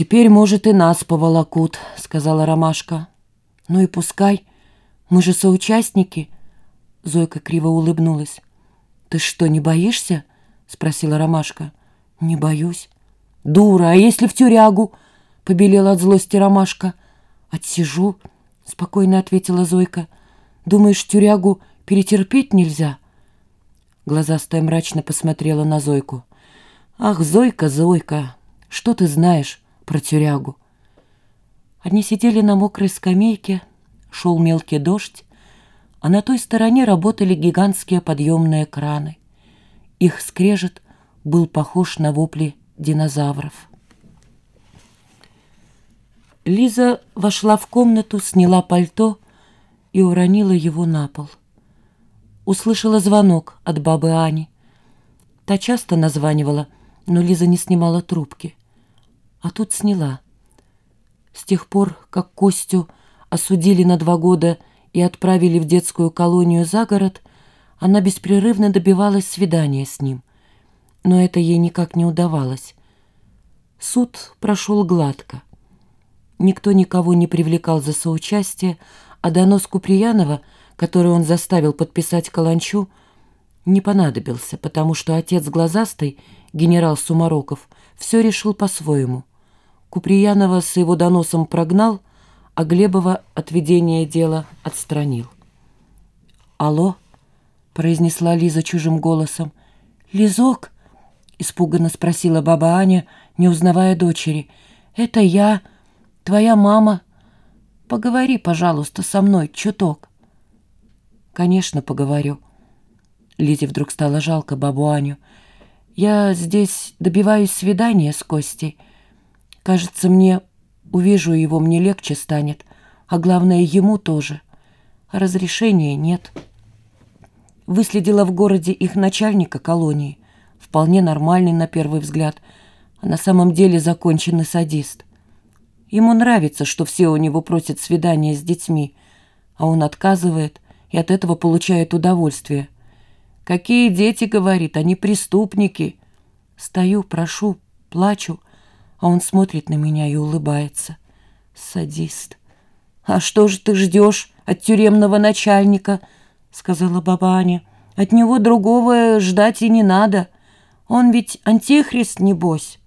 «Теперь, может, и нас поволокут», — сказала Ромашка. «Ну и пускай. Мы же соучастники». Зойка криво улыбнулась. «Ты что, не боишься?» — спросила Ромашка. «Не боюсь». «Дура, а если в тюрягу?» — побелела от злости Ромашка. «Отсижу», — спокойно ответила Зойка. «Думаешь, тюрягу перетерпеть нельзя?» Глазастая мрачно посмотрела на Зойку. «Ах, Зойка, Зойка, что ты знаешь про тюрягу?» Они сидели на мокрой скамейке, шел мелкий дождь, а на той стороне работали гигантские подъемные краны. Их скрежет был похож на вопли динозавров. Лиза вошла в комнату, сняла пальто и уронила его на пол. Услышала звонок от бабы Ани. Та часто названивала, но Лиза не снимала трубки. А тут сняла. С тех пор, как Костю осудили на два года и отправили в детскую колонию за город, она беспрерывно добивалась свидания с ним. Но это ей никак не удавалось. Суд прошел гладко. Никто никого не привлекал за соучастие, а донос Куприянова, который он заставил подписать Каланчу, не понадобился, потому что отец глазастый, генерал Сумароков, все решил по-своему. Куприянова с его доносом прогнал, а Глебова от ведения дела отстранил. «Алло?» — произнесла Лиза чужим голосом. «Лизок?» — испуганно спросила баба Аня, не узнавая дочери. «Это я...» Твоя мама... Поговори, пожалуйста, со мной чуток. Конечно, поговорю. Лизе вдруг стало жалко бабу Аню. Я здесь добиваюсь свидания с Костей. Кажется, мне увижу его, мне легче станет. А главное, ему тоже. А разрешения нет. Выследила в городе их начальника колонии. Вполне нормальный на первый взгляд, а на самом деле законченный садист. Ему нравится, что все у него просят свидания с детьми, а он отказывает и от этого получает удовольствие. «Какие дети, — говорит, — они преступники!» Стою, прошу, плачу, а он смотрит на меня и улыбается. Садист. «А что же ты ждешь от тюремного начальника?» — сказала баба Аня. «От него другого ждать и не надо. Он ведь антихрист, небось».